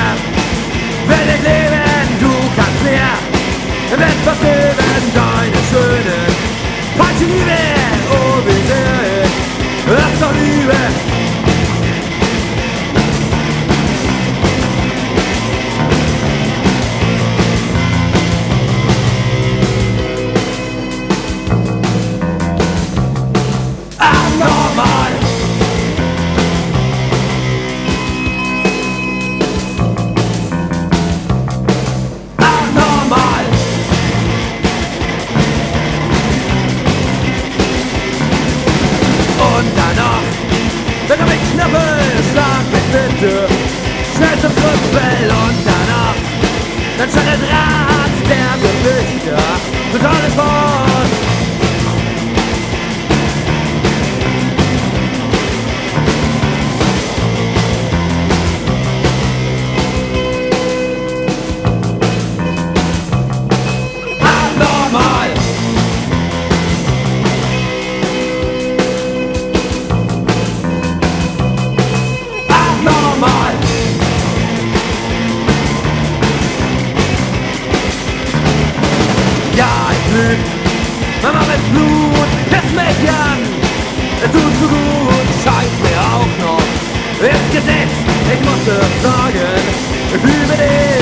dir. Will ich leben, du kannst mehr. Im etwas leben, deine schöne Falsche Liebe, dann schau. Lüg, Mama mit Blut, das mich an. Es tut so gut, scheint mir auch noch ins Gesicht. Ich muss es sagen, ich liebe dich.